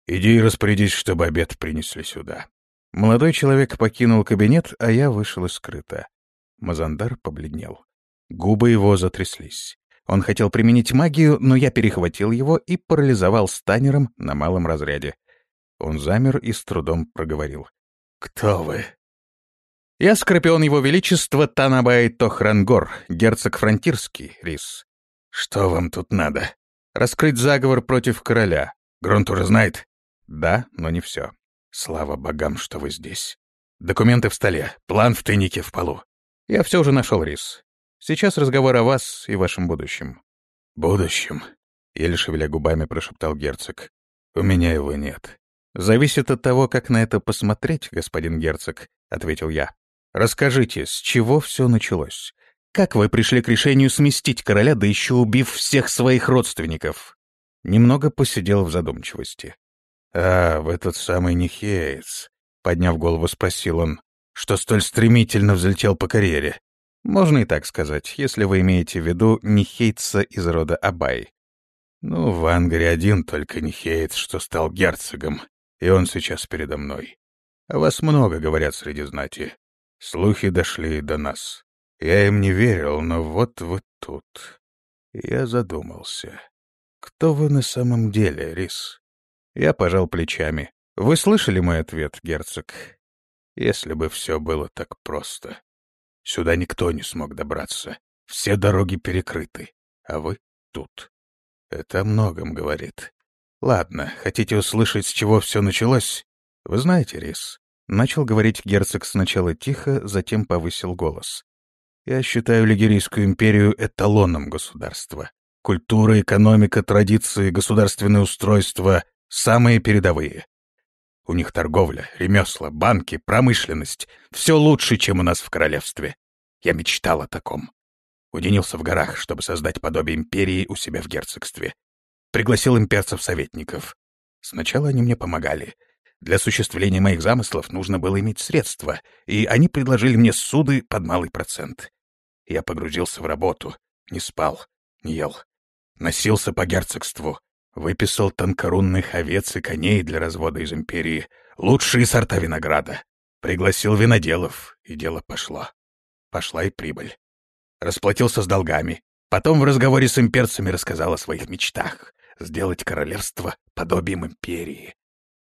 Иди и распорядись, чтобы обед принесли сюда. Молодой человек покинул кабинет, а я вышел из. Мазандар побледнел. Губы его затряслись. Он хотел применить магию, но я перехватил его и парализовал станером на малом разряде. Он замер и с трудом проговорил. «Кто вы?» «Я Скорпион Его Величества Танабай Тохрангор, герцог Фронтирский, Рис. Что вам тут надо? Раскрыть заговор против короля. Грунт уже знает?» «Да, но не все. Слава богам, что вы здесь. Документы в столе, план в тайнике в полу. Я все уже нашел, Рис. Сейчас разговор о вас и вашем будущем». «Будущем?» — еле шевеля губами прошептал герцог. «У меня его нет». «Зависит от того, как на это посмотреть, господин герцог», — ответил я. «Расскажите, с чего все началось? Как вы пришли к решению сместить короля, да еще убив всех своих родственников?» Немного посидел в задумчивости. «А, в этот самый Нихеец», — подняв голову, спросил он, что столь стремительно взлетел по карьере. Можно и так сказать, если вы имеете в виду Нихейтса из рода Абай. Ну, в Ангаре один только Нихейтс, что стал герцогом, и он сейчас передо мной. О вас много говорят среди знати. Слухи дошли до нас. Я им не верил, но вот вы тут. Я задумался. Кто вы на самом деле, Рис? Я пожал плечами. Вы слышали мой ответ, герцог? Если бы все было так просто. Сюда никто не смог добраться. Все дороги перекрыты. А вы тут. Это о многом говорит. Ладно, хотите услышать, с чего все началось? Вы знаете, Рис, начал говорить герцог сначала тихо, затем повысил голос. Я считаю Лигерийскую империю эталоном государства. Культура, экономика, традиции, государственное устройство — самые передовые. У них торговля, ремесла, банки, промышленность — все лучше, чем у нас в королевстве. Я мечтал о таком. Уединился в горах, чтобы создать подобие империи у себя в герцогстве. Пригласил имперцев-советников. Сначала они мне помогали. Для осуществления моих замыслов нужно было иметь средства, и они предложили мне суды под малый процент. Я погрузился в работу, не спал, не ел. Носился по герцогству, Выписал тонкорунных овец и коней для развода из империи, лучшие сорта винограда. Пригласил виноделов, и дело пошло. Пошла и прибыль. Расплатился с долгами. Потом в разговоре с имперцами рассказал о своих мечтах — сделать королевство подобием империи.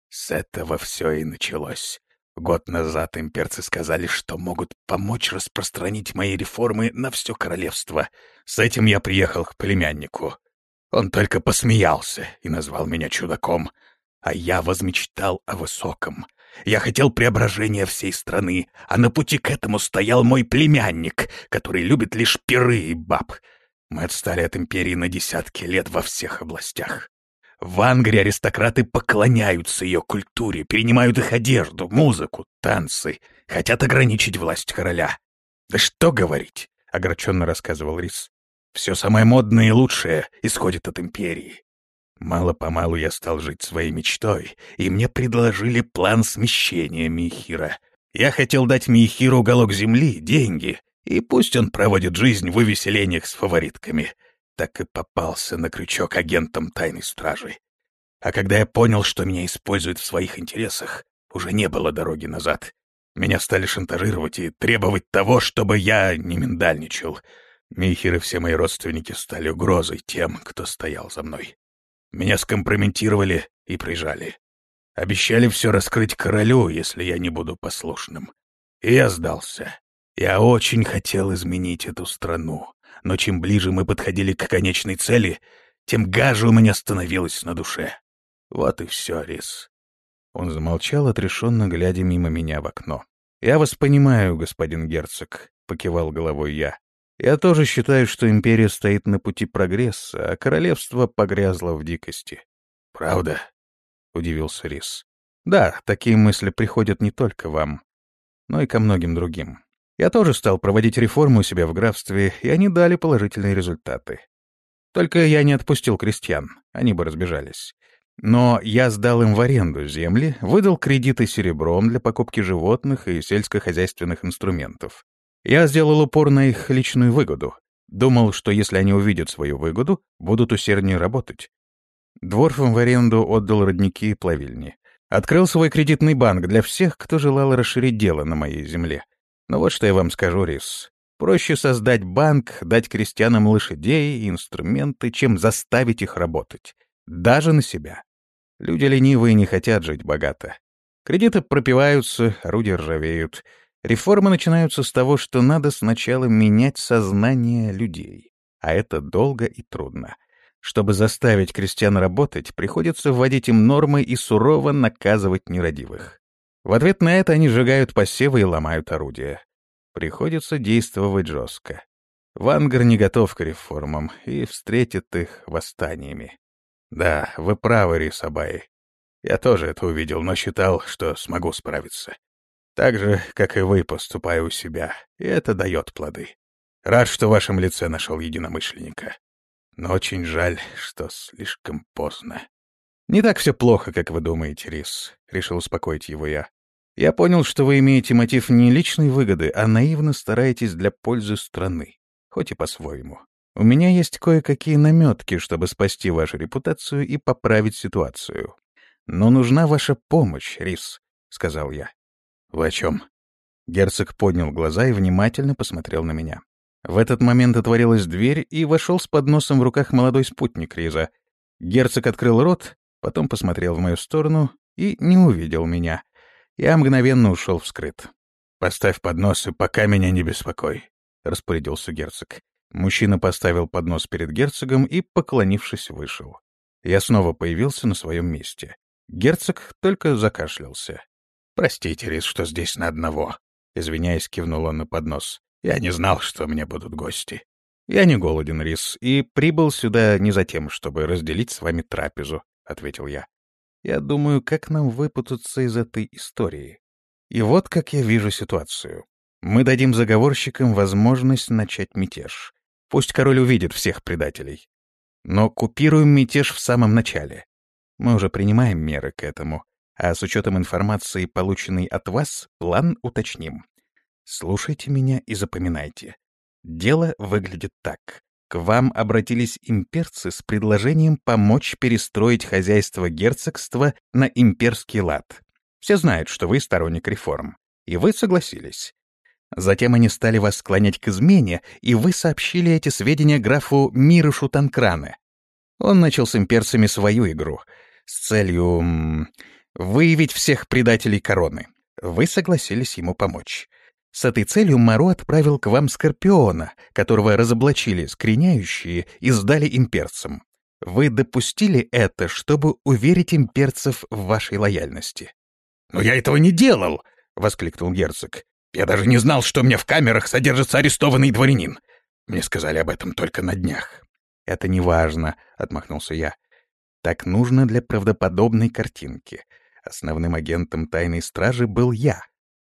С этого все и началось. Год назад имперцы сказали, что могут помочь распространить мои реформы на все королевство. С этим я приехал к племяннику. Он только посмеялся и назвал меня чудаком, а я возмечтал о высоком. Я хотел преображения всей страны, а на пути к этому стоял мой племянник, который любит лишь пиры и баб. Мы отстали от империи на десятки лет во всех областях. В Англии аристократы поклоняются ее культуре, перенимают их одежду, музыку, танцы, хотят ограничить власть короля. «Да что говорить!» — огорченно рассказывал Рис. Все самое модное и лучшее исходит от империи. Мало-помалу я стал жить своей мечтой, и мне предложили план смещения Михира. Я хотел дать Михиру уголок земли, деньги, и пусть он проводит жизнь в увеселениях с фаворитками. Так и попался на крючок агентом тайной стражи. А когда я понял, что меня используют в своих интересах, уже не было дороги назад. Меня стали шантажировать и требовать того, чтобы я не миндальничал — Михер и все мои родственники стали угрозой тем, кто стоял за мной. Меня скомпрометировали и прижали. Обещали все раскрыть королю, если я не буду послушным. И я сдался. Я очень хотел изменить эту страну, но чем ближе мы подходили к конечной цели, тем гаже у меня становилось на душе. Вот и все, Рис. Он замолчал, отрешенно глядя мимо меня в окно. «Я вас понимаю, господин герцог», — покивал головой я. Я тоже считаю, что империя стоит на пути прогресса, а королевство погрязло в дикости. «Правда?» — удивился Рис. «Да, такие мысли приходят не только вам, но и ко многим другим. Я тоже стал проводить реформы у себя в графстве, и они дали положительные результаты. Только я не отпустил крестьян, они бы разбежались. Но я сдал им в аренду земли, выдал кредиты серебром для покупки животных и сельскохозяйственных инструментов. Я сделал упор на их личную выгоду. Думал, что если они увидят свою выгоду, будут усерднее работать. Дворфам в аренду отдал родники и плавильни. Открыл свой кредитный банк для всех, кто желал расширить дело на моей земле. Но вот что я вам скажу, Рис. Проще создать банк, дать крестьянам лошадей и инструменты, чем заставить их работать. Даже на себя. Люди ленивые не хотят жить богато. Кредиты пропиваются, орудия ржавеют. Реформы начинаются с того, что надо сначала менять сознание людей. А это долго и трудно. Чтобы заставить крестьян работать, приходится вводить им нормы и сурово наказывать нерадивых. В ответ на это они сжигают посевы и ломают орудия. Приходится действовать жестко. Вангар не готов к реформам и встретит их восстаниями. Да, вы правы, Рисабай. Я тоже это увидел, но считал, что смогу справиться. Так же, как и вы, поступаю у себя, и это дает плоды. Рад, что в вашем лице нашел единомышленника. Но очень жаль, что слишком поздно. «Не так все плохо, как вы думаете, Рис», — решил успокоить его я. «Я понял, что вы имеете мотив не личной выгоды, а наивно стараетесь для пользы страны, хоть и по-своему. У меня есть кое-какие наметки, чтобы спасти вашу репутацию и поправить ситуацию. Но нужна ваша помощь, Рис», — сказал я. «Вы о чем?» Герцог поднял глаза и внимательно посмотрел на меня. В этот момент отворилась дверь, и вошел с подносом в руках молодой спутник Риза. Герцог открыл рот, потом посмотрел в мою сторону и не увидел меня. Я мгновенно ушел вскрыт. «Поставь поднос и пока меня не беспокой», — распорядился герцог. Мужчина поставил поднос перед герцогом и, поклонившись, вышел. Я снова появился на своем месте. Герцог только закашлялся. «Простите, Рис, что здесь на одного», — извиняясь, кивнул он на поднос. Я не знал, что меня будут гости. Я не голоден, Рис, и прибыл сюда не за тем, чтобы разделить с вами трапезу, — ответил я. Я думаю, как нам выпутаться из этой истории. И вот как я вижу ситуацию. Мы дадим заговорщикам возможность начать мятеж. Пусть король увидит всех предателей. Но купируем мятеж в самом начале. Мы уже принимаем меры к этому, а с учетом информации, полученной от вас, план уточним. Слушайте меня и запоминайте. Дело выглядит так. К вам обратились имперцы с предложением помочь перестроить хозяйство герцогства на имперский лад. Все знают, что вы сторонник реформ. И вы согласились. Затем они стали вас склонять к измене, и вы сообщили эти сведения графу Мирышу Танкране. Он начал с имперцами свою игру с целью выявить всех предателей короны. Вы согласились ему помочь. С этой целью Маро отправил к вам Скорпиона, которого разоблачили скриняющие и сдали имперцам. Вы допустили это, чтобы уверить имперцев в вашей лояльности. «Но я этого не делал!» — воскликнул герцог. «Я даже не знал, что у меня в камерах содержится арестованный дворянин. Мне сказали об этом только на днях». «Это не важно», — отмахнулся я. «Так нужно для правдоподобной картинки. Основным агентом тайной стражи был я,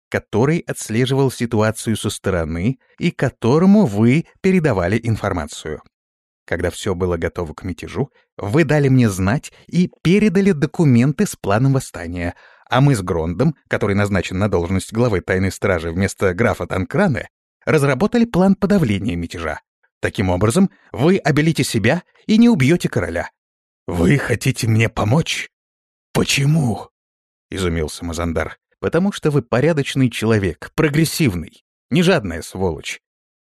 который отслеживал ситуацию со стороны и которому вы передавали информацию. Когда все было готово к мятежу, вы дали мне знать и передали документы с планом восстания, а мы с Грондом, который назначен на должность главы тайной стражи вместо графа Танкраны, разработали план подавления мятежа. Таким образом, вы обелите себя и не убьете короля. «Вы хотите мне помочь? Почему?» — изумился Мазандар потому что вы порядочный человек, прогрессивный, не жадная сволочь.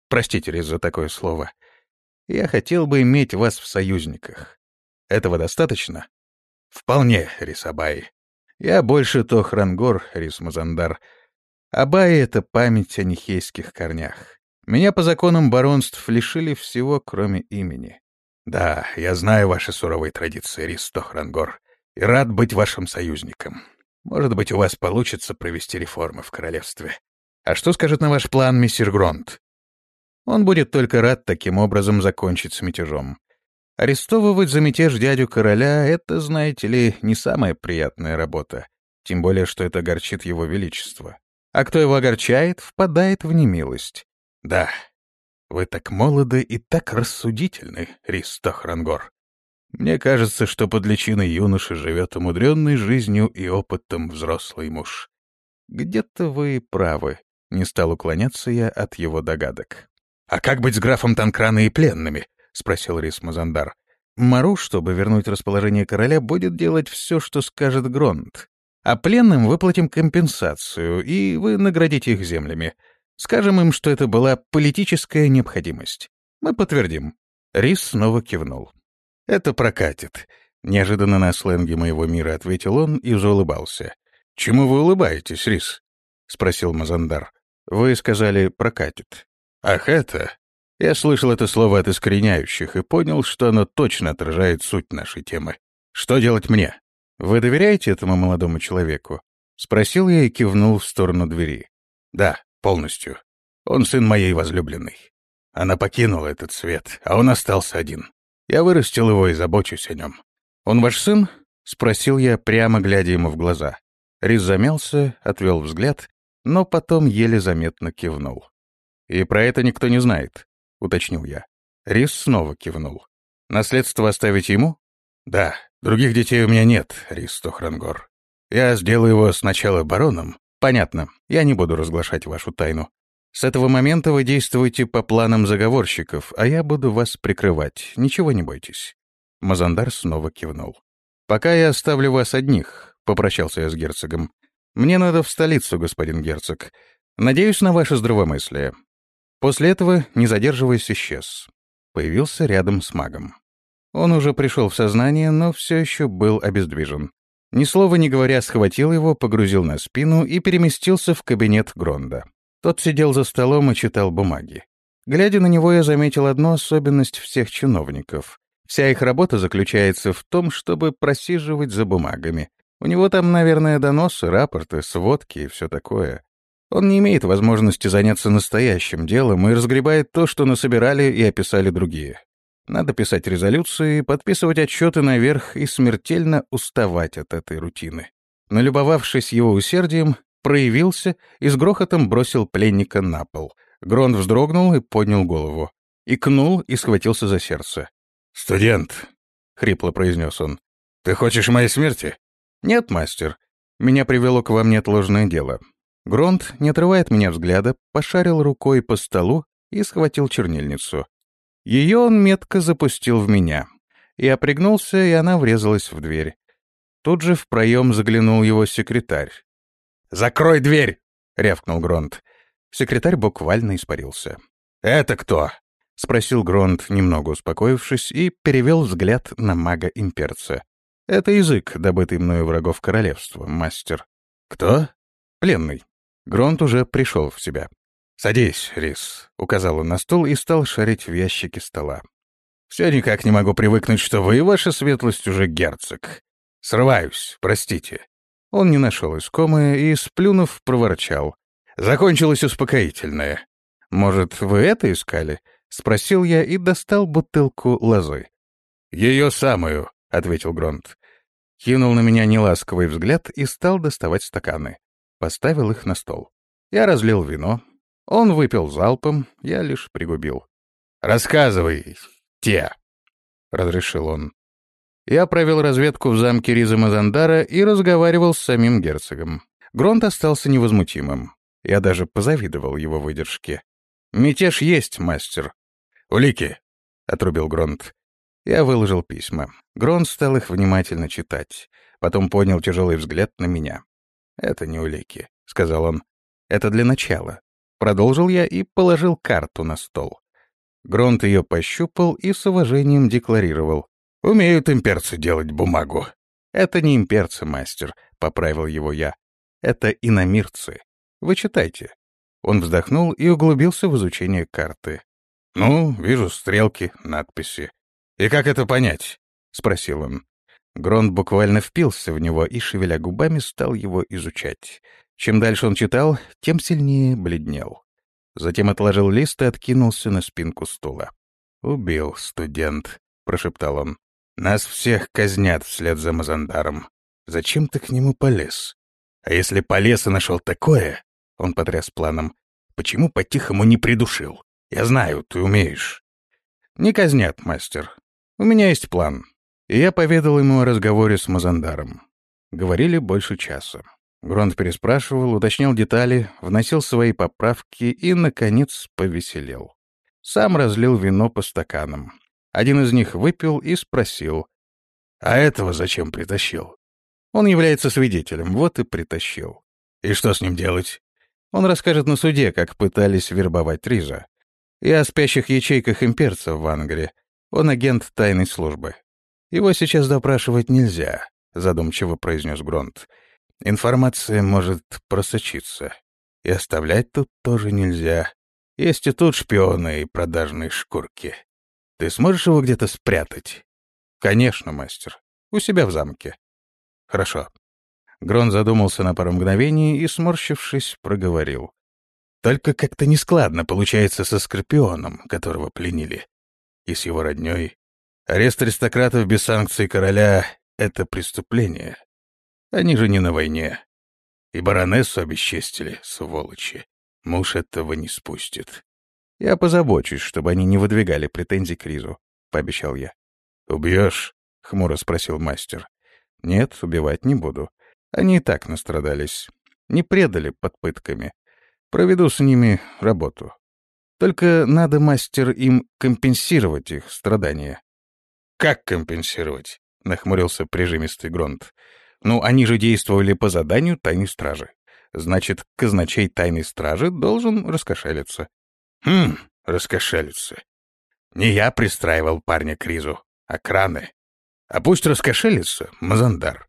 Простите, Рез, за такое слово. Я хотел бы иметь вас в союзниках. Этого достаточно? Вполне, Рисабай. Я больше Тохрангор, Рис Мазандар. Абай — это память о нихейских корнях. Меня по законам баронств лишили всего, кроме имени. Да, я знаю ваши суровые традиции, Рис Тохрангор, и рад быть вашим союзником. Может быть, у вас получится провести реформы в королевстве. А что скажет на ваш план мистер Гронт? Он будет только рад таким образом закончить с мятежом. Арестовывать за мятеж дядю короля — это, знаете ли, не самая приятная работа. Тем более, что это огорчит его величество. А кто его огорчает, впадает в немилость. Да, вы так молоды и так рассудительны, Ристох Рангор. Мне кажется, что под личиной юноши живет умудренный жизнью и опытом взрослый муж. Где-то вы правы. Не стал уклоняться я от его догадок. — А как быть с графом Танкрана и пленными? — спросил Рис Мазандар. — Мару, чтобы вернуть расположение короля, будет делать все, что скажет Гронт. А пленным выплатим компенсацию, и вы наградите их землями. Скажем им, что это была политическая необходимость. Мы подтвердим. Рис снова кивнул. «Это прокатит», — неожиданно на сленге моего мира ответил он и заулыбался. «Чему вы улыбаетесь, Рис?» — спросил Мазандар. «Вы сказали «прокатит». «Ах, это...» Я слышал это слово от искореняющих и понял, что оно точно отражает суть нашей темы. Что делать мне? Вы доверяете этому молодому человеку? Спросил я и кивнул в сторону двери. Да, полностью. Он сын моей возлюбленной. Она покинула этот свет, а он остался один. Я вырастил его и забочусь о нем. Он ваш сын? Спросил я, прямо глядя ему в глаза. Рис замялся, отвел взгляд, но потом еле заметно кивнул. «И про это никто не знает», — уточнил я. Рис снова кивнул. «Наследство оставить ему?» «Да, других детей у меня нет, Рис Тохрангор. Я сделаю его сначала бароном». «Понятно. Я не буду разглашать вашу тайну. С этого момента вы действуете по планам заговорщиков, а я буду вас прикрывать. Ничего не бойтесь». Мазандар снова кивнул. «Пока я оставлю вас одних», — попрощался я с герцогом. «Мне надо в столицу, господин герцог. Надеюсь на ваше здравомыслие. После этого, не задерживаясь, исчез. Появился рядом с магом. Он уже пришел в сознание, но все еще был обездвижен. Ни слова не говоря, схватил его, погрузил на спину и переместился в кабинет Гронда. Тот сидел за столом и читал бумаги. Глядя на него, я заметил одну особенность всех чиновников. Вся их работа заключается в том, чтобы просиживать за бумагами. У него там, наверное, доносы, рапорты, сводки и все такое. Он не имеет возможности заняться настоящим делом и разгребает то, что насобирали и описали другие. Надо писать резолюции, подписывать отчеты наверх и смертельно уставать от этой рутины. Налюбовавшись его усердием, проявился и с грохотом бросил пленника на пол. Грон вздрогнул и поднял голову. Икнул и схватился за сердце. «Студент», — хрипло произнес он, — «ты хочешь моей смерти?» «Нет, мастер. Меня привело к вам неотложное дело. Гронт, не отрывая от меня взгляда, пошарил рукой по столу и схватил чернильницу. Ее он метко запустил в меня. Я пригнулся, и она врезалась в дверь. Тут же в проем заглянул его секретарь. «Закрой дверь!» — рявкнул Гронт. Секретарь буквально испарился. «Это кто?» — спросил Гронт, немного успокоившись, и перевел взгляд на мага-имперца. «Это язык, добытый мною врагов королевства, мастер». «Кто?» «Пленный. Гронт уже пришел в себя. «Садись, Рис», — указал он на стол и стал шарить в ящике стола. «Все никак не могу привыкнуть, что вы, ваша светлость, уже герцог. Срываюсь, простите». Он не нашел искомое и, сплюнув, проворчал. «Закончилось успокоительное». «Может, вы это искали?» — спросил я и достал бутылку лозы. «Ее самую», — ответил Гронт. Кинул на меня неласковый взгляд и стал доставать стаканы поставил их на стол. Я разлил вино. Он выпил залпом, я лишь пригубил. «Рассказывай, те!» — разрешил он. Я провел разведку в замке Риза Мазандара и разговаривал с самим герцогом. Гронт остался невозмутимым. Я даже позавидовал его выдержке. «Мятеж есть, мастер». «Улики!» — отрубил Гронт. Я выложил письма. Гронт стал их внимательно читать. Потом поднял тяжелый взгляд на меня. «Это не улики», — сказал он. «Это для начала». Продолжил я и положил карту на стол. Гронт ее пощупал и с уважением декларировал. «Умеют имперцы делать бумагу». «Это не имперцы, мастер», — поправил его я. «Это иномирцы. Вы читайте». Он вздохнул и углубился в изучение карты. «Ну, вижу стрелки, надписи. И как это понять?» — спросил он. Гронт буквально впился в него и, шевеля губами, стал его изучать. Чем дальше он читал, тем сильнее бледнел. Затем отложил лист и откинулся на спинку стула. «Убил студент», — прошептал он. «Нас всех казнят вслед за Мазандаром. Зачем ты к нему полез? А если полез и нашел такое...» — он потряс планом. «Почему по-тихому не придушил? Я знаю, ты умеешь». «Не казнят, мастер. У меня есть план», и я поведал ему о разговоре с Мазандаром. Говорили больше часа. Гронт переспрашивал, уточнял детали, вносил свои поправки и, наконец, повеселел. Сам разлил вино по стаканам. Один из них выпил и спросил. «А этого зачем притащил?» «Он является свидетелем, вот и притащил». «И что с ним делать?» Он расскажет на суде, как пытались вербовать Риза. И о спящих ячейках имперцев в Англии. Он агент тайной службы. Его сейчас допрашивать нельзя, задумчиво произнес Гронт. Информация может просочиться. И оставлять тут тоже нельзя. Есть и тут шпионы и продажные шкурки. Ты сможешь его где-то спрятать? Конечно, мастер. У себя в замке. Хорошо. Грон задумался на пару мгновений и, сморщившись, проговорил. Только как-то нескладно получается со Скорпионом, которого пленили. И с его роднёй. Арест аристократов без санкций короля — это преступление. Они же не на войне. И баронессу обесчестили, сволочи. Муж этого не спустит. Я позабочусь, чтобы они не выдвигали претензий к Ризу, — пообещал я. «Убьешь?» — хмуро спросил мастер. «Нет, убивать не буду. Они и так настрадались. Не предали под пытками. Проведу с ними работу. Только надо, мастер, им компенсировать их страдания». «Как компенсировать?» — нахмурился прижимистый Гронт. «Ну, они же действовали по заданию тайной стражи. Значит, казначей тайной стражи должен раскошелиться». «Хм, раскошелиться. Не я пристраивал парня к Ризу, а краны. А пусть раскошелится Мазандар.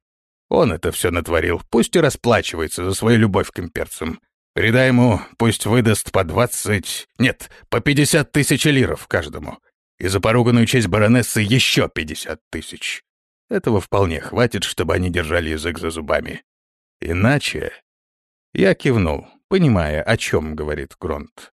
Он это все натворил, пусть и расплачивается за свою любовь к имперцам. Передай ему, пусть выдаст по двадцать... Нет, по пятьдесят тысяч лиров каждому. И за поруганную честь баронессы еще пятьдесят тысяч. Этого вполне хватит, чтобы они держали язык за зубами. Иначе... Я кивнул, понимая, о чем говорит Гронт.